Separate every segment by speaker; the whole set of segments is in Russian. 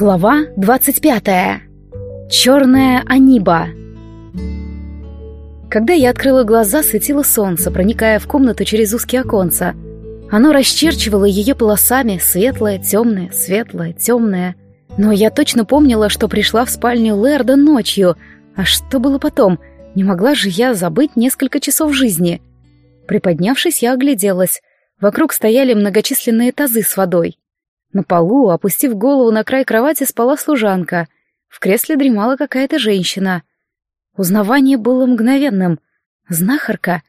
Speaker 1: Глава 25. Черная Аниба. Когда я открыла глаза, светило солнце, проникая в комнату через узкие оконца. Оно расчерчивало ее полосами, светлое, темное, светлое, темное. Но я точно помнила, что пришла в спальню Лерда ночью. А что было потом? Не могла же я забыть несколько часов жизни. Приподнявшись, я огляделась. Вокруг стояли многочисленные тазы с водой. На полу, опустив голову на край кровати, спала служанка. В кресле дремала какая-то женщина. Узнавание было мгновенным. Знахарка.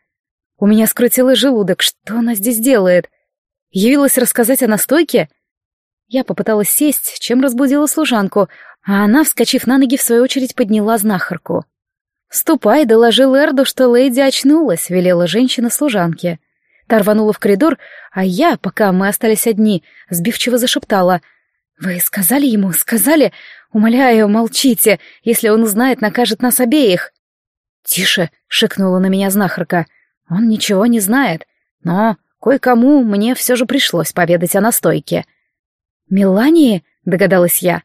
Speaker 1: У меня скрутило желудок. Что она здесь делает? Явилась рассказать о настойке? Я попыталась сесть, чем разбудила служанку, а она, вскочив на ноги, в свою очередь подняла знахарку. «Ступай, доложи Лэрду, что леди очнулась», — велела женщина служанке. Та рванула в коридор, а я, пока мы остались одни, сбивчиво зашептала. «Вы сказали ему? Сказали? Умоляю, молчите. Если он узнает, накажет нас обеих». «Тише!» — шикнула на меня знахарка. «Он ничего не знает. Но кое-кому мне все же пришлось поведать о настойке». «Мелании?» — догадалась я.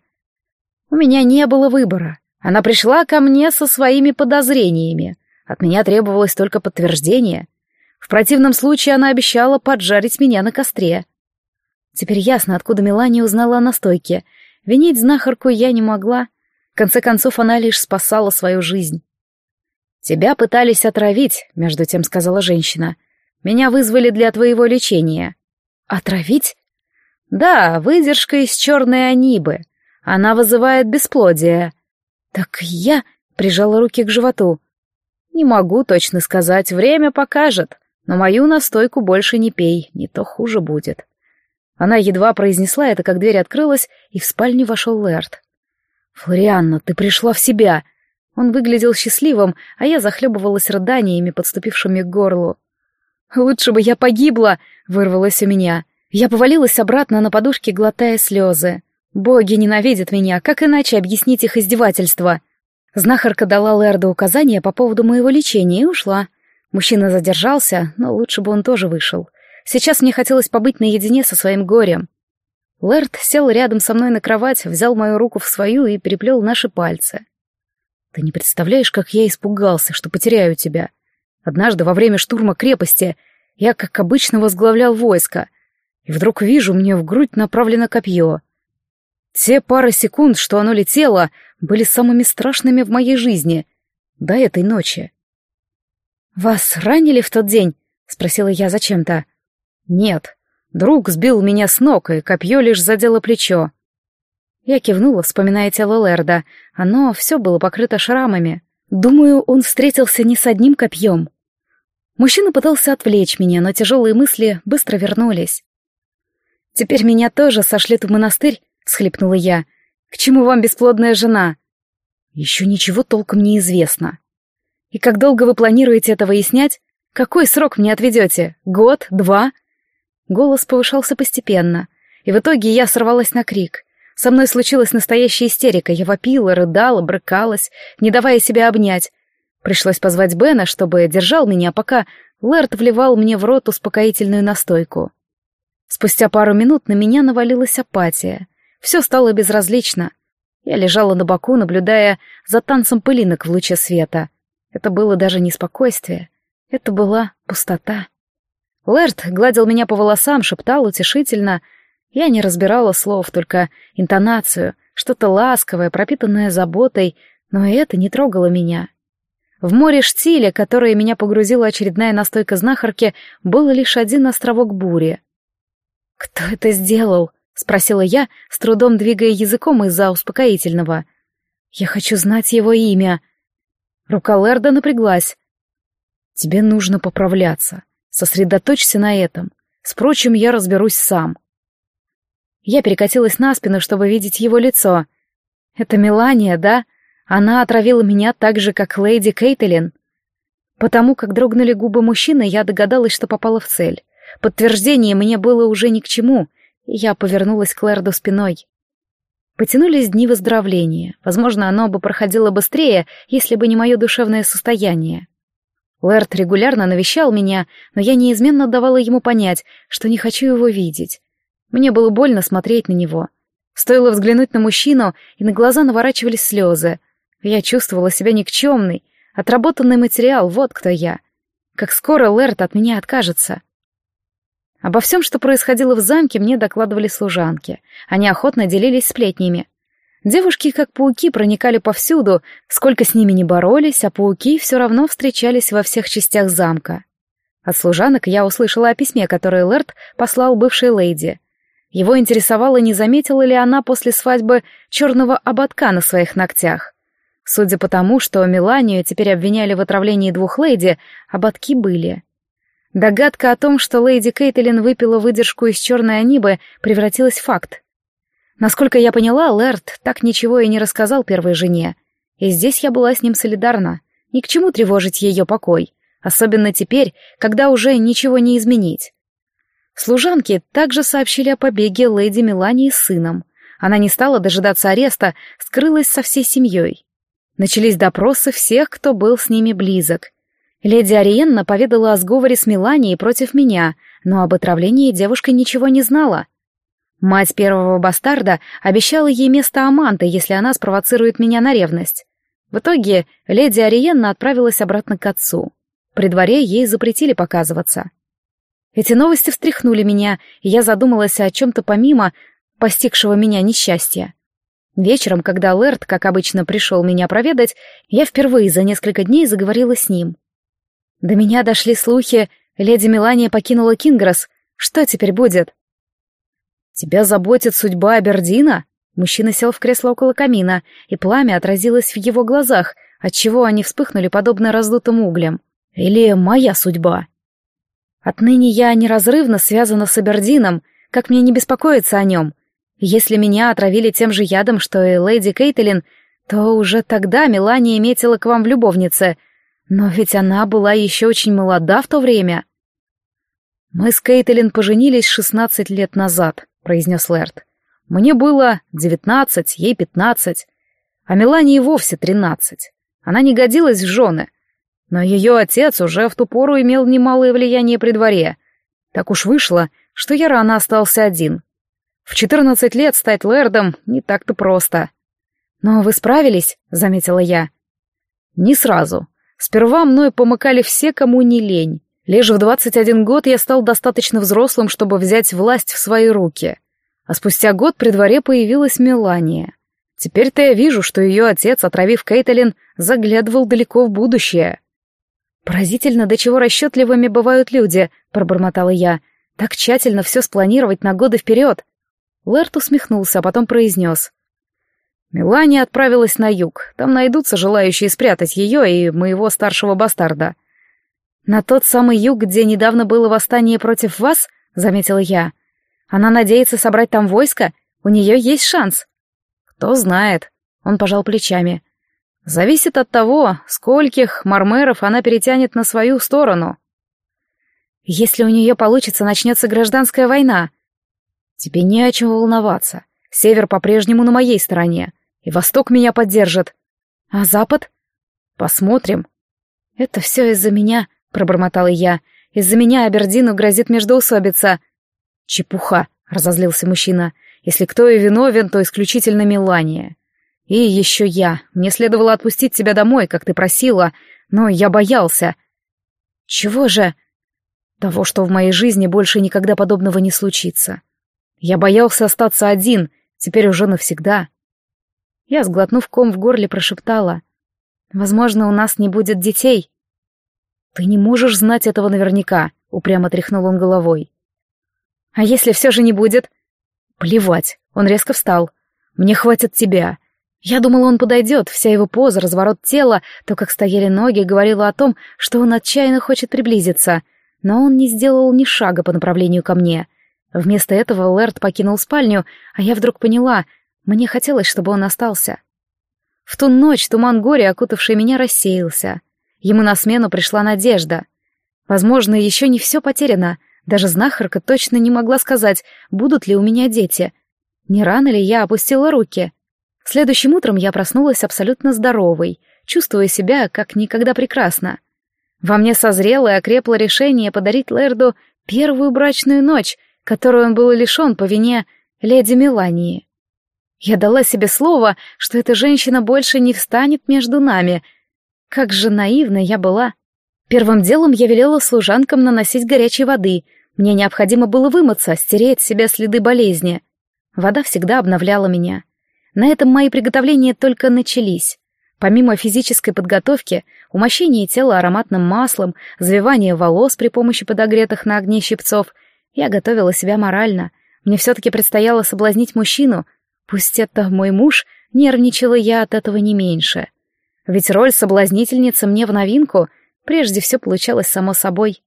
Speaker 1: «У меня не было выбора. Она пришла ко мне со своими подозрениями. От меня требовалось только подтверждение. В противном случае она обещала поджарить меня на костре. Теперь ясно, откуда Мелания узнала о настойке. Винить знахарку я не могла. В конце концов, она лишь спасала свою жизнь. «Тебя пытались отравить», — между тем сказала женщина. «Меня вызвали для твоего лечения». «Отравить?» «Да, выдержка из черной анибы. Она вызывает бесплодие». «Так я...» — прижала руки к животу. «Не могу точно сказать, время покажет. Но мою настойку больше не пей, не то хуже будет. Она едва произнесла это, как дверь открылась, и в спальню вошел Лэрд. «Флорианна, ты пришла в себя!» Он выглядел счастливым, а я захлебывалась рыданиями, подступившими к горлу. «Лучше бы я погибла!» — вырвалось у меня. Я повалилась обратно на подушке, глотая слезы. «Боги ненавидят меня, как иначе объяснить их издевательство?» Знахарка дала Лэрду указания по поводу моего лечения и ушла. Мужчина задержался, но лучше бы он тоже вышел. Сейчас мне хотелось побыть наедине со своим горем. Лэрд сел рядом со мной на кровать, взял мою руку в свою и переплел наши пальцы. «Ты не представляешь, как я испугался, что потеряю тебя. Однажды во время штурма крепости я, как обычно, возглавлял войско, и вдруг вижу, мне в грудь направлено копье. Те пары секунд, что оно летело, были самыми страшными в моей жизни до этой ночи. «Вас ранили в тот день?» — спросила я зачем-то. «Нет. Друг сбил меня с ног, и копье лишь задело плечо». Я кивнула, вспоминая тело Лерда. Оно все было покрыто шрамами. Думаю, он встретился не с одним копьем. Мужчина пытался отвлечь меня, но тяжелые мысли быстро вернулись. «Теперь меня тоже сошлют в монастырь?» — схлипнула я. «К чему вам бесплодная жена?» «Еще ничего толком не известно», и как долго вы планируете это выяснять? Какой срок мне отведете? Год? Два?» Голос повышался постепенно, и в итоге я сорвалась на крик. Со мной случилась настоящая истерика. Я вопила, рыдала, брыкалась, не давая себя обнять. Пришлось позвать Бена, чтобы держал меня, пока Лэрд вливал мне в рот успокоительную настойку. Спустя пару минут на меня навалилась апатия. Все стало безразлично. Я лежала на боку, наблюдая за танцем пылинок в луче света. Это было даже не спокойствие, это была пустота. Лэрд гладил меня по волосам, шептал утешительно. Я не разбирала слов, только интонацию, что-то ласковое, пропитанное заботой, но и это не трогало меня. В море штиля, которое меня погрузила очередная настойка знахарки, был лишь один островок бури. «Кто это сделал?» — спросила я, с трудом двигая языком из-за успокоительного. «Я хочу знать его имя», Рука Лерда напряглась. «Тебе нужно поправляться. Сосредоточься на этом. С прочим я разберусь сам». Я перекатилась на спину, чтобы видеть его лицо. «Это Мелания, да? Она отравила меня так же, как леди Кейтлин». Потому как дрогнули губы мужчины, я догадалась, что попала в цель. Подтверждение мне было уже ни к чему, и я повернулась к Лерду спиной. Потянулись дни выздоровления. Возможно, оно бы проходило быстрее, если бы не мое душевное состояние. Лэрд регулярно навещал меня, но я неизменно давала ему понять, что не хочу его видеть. Мне было больно смотреть на него. Стоило взглянуть на мужчину, и на глаза наворачивались слезы. Я чувствовала себя никчемной, отработанный материал, вот кто я. Как скоро Лэрт от меня откажется. Обо всем, что происходило в замке, мне докладывали служанки. Они охотно делились сплетнями. Девушки, как пауки, проникали повсюду, сколько с ними не боролись, а пауки все равно встречались во всех частях замка. От служанок я услышала о письме, которое Лэрт послал бывшей леди. Его интересовало, не заметила ли она после свадьбы черного ободка на своих ногтях. Судя по тому, что Меланию теперь обвиняли в отравлении двух леди, ободки были. Догадка о том, что леди Кейтлин выпила выдержку из черной анибы, превратилась в факт. Насколько я поняла, Лэрд так ничего и не рассказал первой жене. И здесь я была с ним солидарна. Ни к чему тревожить ее покой. Особенно теперь, когда уже ничего не изменить. Служанки также сообщили о побеге леди Мелании с сыном. Она не стала дожидаться ареста, скрылась со всей семьей. Начались допросы всех, кто был с ними близок. Леди Ариенна поведала о сговоре с Меланией против меня, но об отравлении девушка ничего не знала. Мать первого бастарда обещала ей место Аманты, если она спровоцирует меня на ревность. В итоге леди Ариенна отправилась обратно к отцу. При дворе ей запретили показываться. Эти новости встряхнули меня, и я задумалась о чем-то помимо постигшего меня несчастья. Вечером, когда Лэрд, как обычно, пришел меня проведать, я впервые за несколько дней заговорила с ним. До меня дошли слухи, леди Мелания покинула Кингрос. Что теперь будет? «Тебя заботит судьба Абердина?» Мужчина сел в кресло около камина, и пламя отразилось в его глазах, отчего они вспыхнули подобно раздутым углям. «Или моя судьба?» «Отныне я неразрывно связана с Абердином, как мне не беспокоиться о нем. Если меня отравили тем же ядом, что и леди Кейтлин, то уже тогда Мелания метила к вам в любовнице. Но ведь она была еще очень молода в то время». «Мы с Кейтлин поженились шестнадцать лет назад», произнес Лэрд. «Мне было девятнадцать, ей пятнадцать, а Мелании вовсе тринадцать. Она не годилась в жены, но ее отец уже в ту пору имел немалое влияние при дворе. Так уж вышло, что я рано остался один. В четырнадцать лет стать лэрдом не так-то просто. «Но вы справились», — заметила я. «Не сразу. Сперва мной помыкали все, кому не лень. Лишь в 21 год я стал достаточно взрослым, чтобы взять власть в свои руки. А спустя год при дворе появилась Мелания. Теперь-то я вижу, что ее отец, отравив Кейтлин, заглядывал далеко в будущее. «Поразительно, до чего расчетливыми бывают люди», — пробормотала я. «Так тщательно все спланировать на годы вперед». Лэрт усмехнулся, а потом произнес. «Мелания отправилась на юг. Там найдутся желающие спрятать ее и моего старшего бастарда. «На тот самый юг, где недавно было восстание против вас?» — заметила я. «Она надеется собрать там войско? У нее есть шанс». «Кто знает», — он пожал плечами. «Зависит от того, скольких мармеров она перетянет на свою сторону». «Если у нее получится, начнется гражданская война». «Тебе не о чем волноваться. Север по-прежнему на моей стороне, и Восток меня поддержит. А Запад? Посмотрим». «Это все из-за меня», пробормотала я. «Из-за меня Абердину грозит междоусобица». «Чепуха», — разозлился мужчина. «Если кто и виновен, то исключительно Мелания. И еще я. Мне следовало отпустить тебя домой, как ты просила, но я боялся». «Чего же?» «Того, что в моей жизни больше никогда подобного не случится. Я боялся остаться один, теперь уже навсегда». Я, сглотнув ком в горле, прошептала. «Возможно, у нас не будет детей». «Ты не можешь знать этого наверняка», — упрямо тряхнул он головой. «А если все же не будет?» «Плевать», — он резко встал. «Мне хватит тебя». Я думала, он подойдет, вся его поза, разворот тела, то, как стояли ноги, говорила о том, что он отчаянно хочет приблизиться, но он не сделал ни шага по направлению ко мне. Вместо этого Лэрд покинул спальню, а я вдруг поняла, мне хотелось, чтобы он остался. В ту ночь туман горя, окутавший меня, рассеялся. Ему на смену пришла надежда. Возможно, еще не все потеряно. Даже знахарка точно не могла сказать, будут ли у меня дети. Не рано ли я опустила руки? Следующим утром я проснулась абсолютно здоровой, чувствуя себя как никогда прекрасно. Во мне созрело и окрепло решение подарить Лэрду первую брачную ночь, которую он был лишен по вине леди Мелании. Я дала себе слово, что эта женщина больше не встанет между нами. Как же наивна я была. Первым делом я велела служанкам наносить горячей воды. Мне необходимо было вымыться, стереть с себя следы болезни. Вода всегда обновляла меня. На этом мои приготовления только начались. Помимо физической подготовки, умощения тела ароматным маслом, завивания волос при помощи подогретых на огне щипцов, я готовила себя морально. Мне все-таки предстояло соблазнить мужчину. Пусть это мой муж, нервничала я от этого не меньше. Ведь роль соблазнительницы мне в новинку — Прежде все получалось само собой.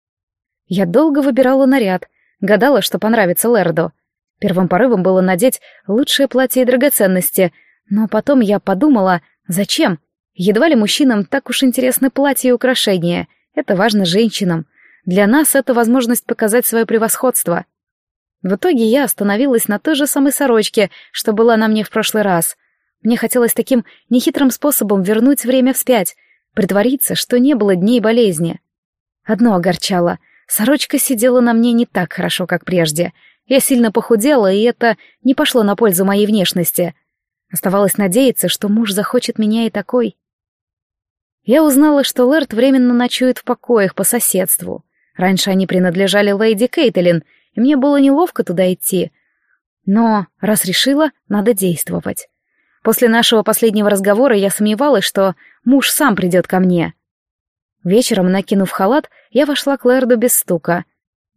Speaker 1: Я долго выбирала наряд, гадала, что понравится Лерду. Первым порывом было надеть лучшее платье и драгоценности, но потом я подумала, зачем? Едва ли мужчинам так уж интересны платья и украшения. Это важно женщинам. Для нас это возможность показать свое превосходство. В итоге я остановилась на той же самой сорочке, что была на мне в прошлый раз. Мне хотелось таким нехитрым способом вернуть время вспять — притвориться, что не было дней болезни. Одно огорчало. Сорочка сидела на мне не так хорошо, как прежде. Я сильно похудела, и это не пошло на пользу моей внешности. Оставалось надеяться, что муж захочет меня и такой. Я узнала, что Лэрд временно ночует в покоях по соседству. Раньше они принадлежали леди Кейтлин, мне было неловко туда идти. Но, раз решила, надо действовать. После нашего последнего разговора я сомневалась, что муж сам придет ко мне. Вечером, накинув халат, я вошла к Лэрду без стука.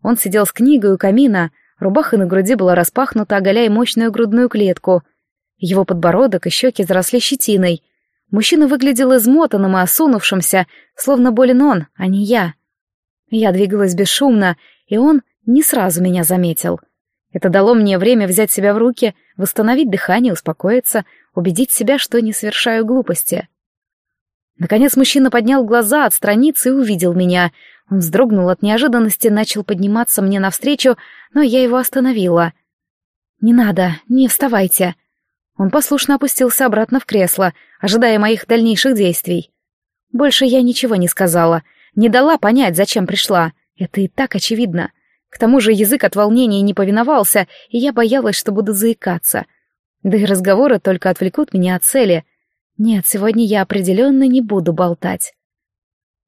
Speaker 1: Он сидел с книгой у камина, рубаха на груди была распахнута, оголяя мощную грудную клетку. Его подбородок и щеки заросли щетиной. Мужчина выглядел измотанным и осунувшимся, словно болен он, а не я. Я двигалась бесшумно, и он не сразу меня заметил. Это дало мне время взять себя в руки, восстановить дыхание, успокоиться, убедить себя, что не совершаю глупости. Наконец мужчина поднял глаза от страницы и увидел меня. Он вздрогнул от неожиданности, начал подниматься мне навстречу, но я его остановила. «Не надо, не вставайте». Он послушно опустился обратно в кресло, ожидая моих дальнейших действий. Больше я ничего не сказала, не дала понять, зачем пришла. Это и так очевидно. К тому же язык от волнения не повиновался, и я боялась, что буду заикаться — да и разговоры только отвлекут меня от цели. Нет, сегодня я определенно не буду болтать.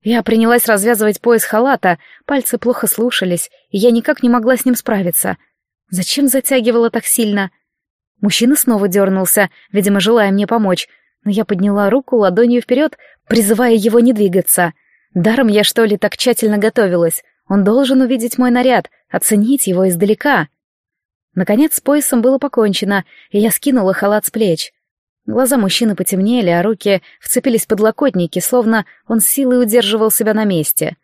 Speaker 1: Я принялась развязывать пояс халата, пальцы плохо слушались, и я никак не могла с ним справиться. Зачем затягивала так сильно? Мужчина снова дернулся, видимо, желая мне помочь, но я подняла руку ладонью вперед, призывая его не двигаться. Даром я, что ли, так тщательно готовилась. Он должен увидеть мой наряд, оценить его издалека. Наконец с поясом было покончено, и я скинула халат с плеч. Глаза мужчины потемнели, а руки вцепились в подлокотники, словно он силой удерживал себя на месте.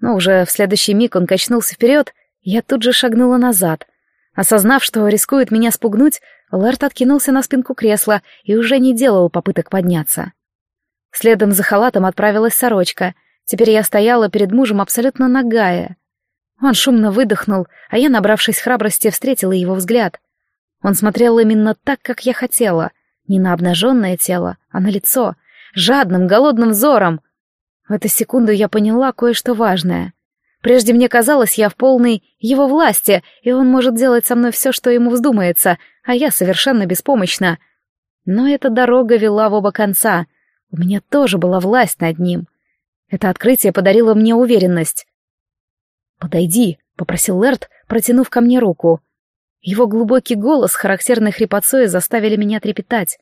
Speaker 1: Но уже в следующий миг он качнулся вперед, и я тут же шагнула назад. Осознав, что рискует меня спугнуть, Лэрт откинулся на спинку кресла и уже не делал попыток подняться. Следом за халатом отправилась сорочка. Теперь я стояла перед мужем абсолютно нагая. Он шумно выдохнул, а я, набравшись храбрости, встретила его взгляд. Он смотрел именно так, как я хотела, не на обнаженное тело, а на лицо, жадным, голодным взором. В эту секунду я поняла кое-что важное. Прежде мне казалось, я в полной его власти, и он может делать со мной все, что ему вздумается, а я совершенно беспомощна. Но эта дорога вела в оба конца. У меня тоже была власть над ним. Это открытие подарило мне уверенность. «Подойди», — попросил Лерт, протянув ко мне руку. Его глубокий голос, характерной хрипотцой, заставили меня трепетать.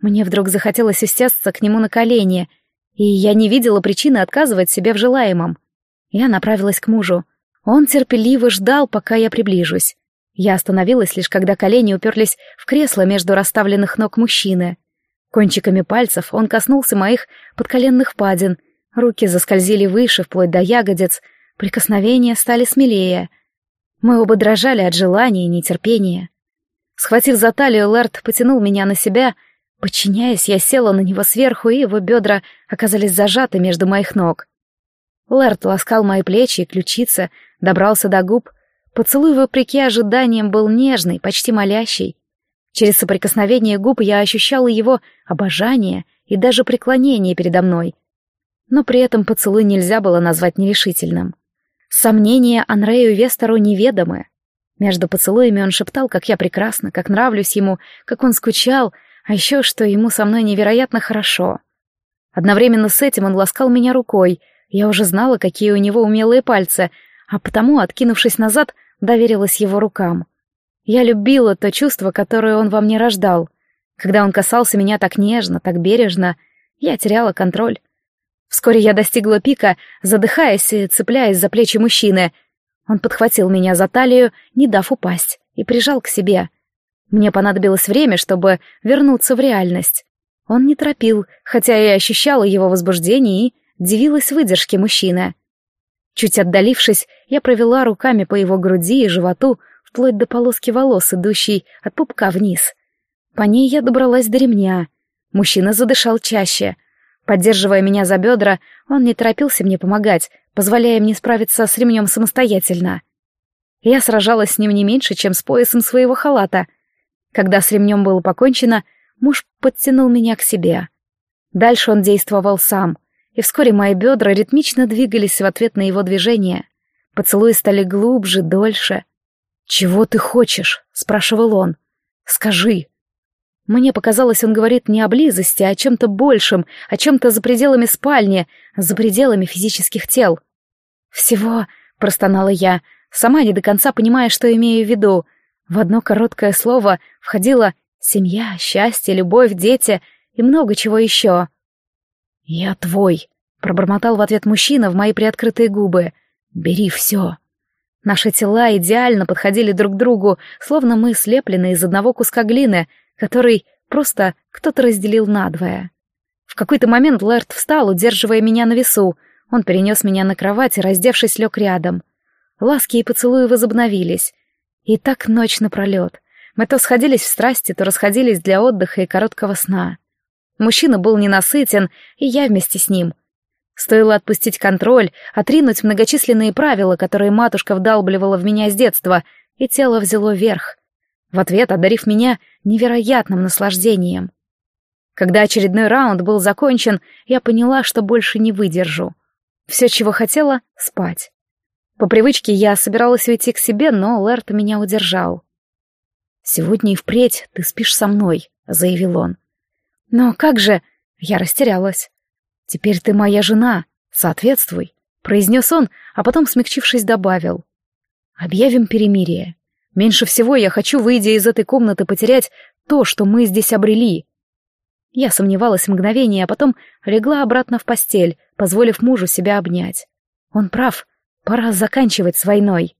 Speaker 1: Мне вдруг захотелось усесться к нему на колени, и я не видела причины отказывать себе в желаемом. Я направилась к мужу. Он терпеливо ждал, пока я приближусь. Я остановилась лишь когда колени уперлись в кресло между расставленных ног мужчины. Кончиками пальцев он коснулся моих подколенных впадин, руки заскользили выше, вплоть до ягодиц, Прикосновения стали смелее. Мы оба дрожали от желания и нетерпения. Схватив за талию, Лэрд потянул меня на себя. Подчиняясь, я села на него сверху, и его бедра оказались зажаты между моих ног. Лэрд ласкал мои плечи и ключицы, добрался до губ. Поцелуй, вопреки ожиданиям, был нежный, почти молящий. Через соприкосновение губ я ощущала его обожание и даже преклонение передо мной. Но при этом поцелуй нельзя было назвать нерешительным. Сомнения Анрею Вестеру неведомы. Между поцелуями он шептал, как я прекрасна, как нравлюсь ему, как он скучал, а еще что ему со мной невероятно хорошо. Одновременно с этим он ласкал меня рукой. Я уже знала, какие у него умелые пальцы, а потому, откинувшись назад, доверилась его рукам. Я любила то чувство, которое он во мне рождал. Когда он касался меня так нежно, так бережно, я теряла контроль. Вскоре я достигла пика, задыхаясь и цепляясь за плечи мужчины. Он подхватил меня за талию, не дав упасть, и прижал к себе. Мне понадобилось время, чтобы вернуться в реальность. Он не торопил, хотя я ощущала его возбуждение и дивилась выдержке мужчины. Чуть отдалившись, я провела руками по его груди и животу, вплоть до полоски волос, идущей от пупка вниз. По ней я добралась до ремня. Мужчина задышал чаще. Поддерживая меня за бедра, он не торопился мне помогать, позволяя мне справиться с ремнем самостоятельно. Я сражалась с ним не меньше, чем с поясом своего халата. Когда с ремнем было покончено, муж подтянул меня к себе. Дальше он действовал сам, и вскоре мои бедра ритмично двигались в ответ на его движение. Поцелуи стали глубже, дольше. «Чего ты хочешь?» — спрашивал он. «Скажи». Мне показалось, он говорит не о близости, а о чем-то большем, о чем-то за пределами спальни, за пределами физических тел. «Всего», — простонала я, сама не до конца понимая, что имею в виду. В одно короткое слово входило семья, счастье, любовь, дети и много чего еще. «Я твой», — пробормотал в ответ мужчина в мои приоткрытые губы. «Бери все». Наши тела идеально подходили друг к другу, словно мы слеплены из одного куска глины — который просто кто-то разделил надвое. В какой-то момент Лэрд встал, удерживая меня на весу. Он перенес меня на кровать и, раздевшись, лег рядом. Ласки и поцелуи возобновились. И так ночь напролет. Мы то сходились в страсти, то расходились для отдыха и короткого сна. Мужчина был ненасытен, и я вместе с ним. Стоило отпустить контроль, отринуть многочисленные правила, которые матушка вдалбливала в меня с детства, и тело взяло верх в ответ одарив меня невероятным наслаждением. Когда очередной раунд был закончен, я поняла, что больше не выдержу. Все, чего хотела — спать. По привычке я собиралась уйти к себе, но Лэрт меня удержал. «Сегодня и впредь ты спишь со мной», — заявил он. «Но как же...» — я растерялась. «Теперь ты моя жена, соответствуй», — произнес он, а потом, смягчившись, добавил. «Объявим перемирие. Меньше всего я хочу, выйдя из этой комнаты, потерять то, что мы здесь обрели. Я сомневалась мгновение, а потом легла обратно в постель, позволив мужу себя обнять. Он прав, пора заканчивать с войной.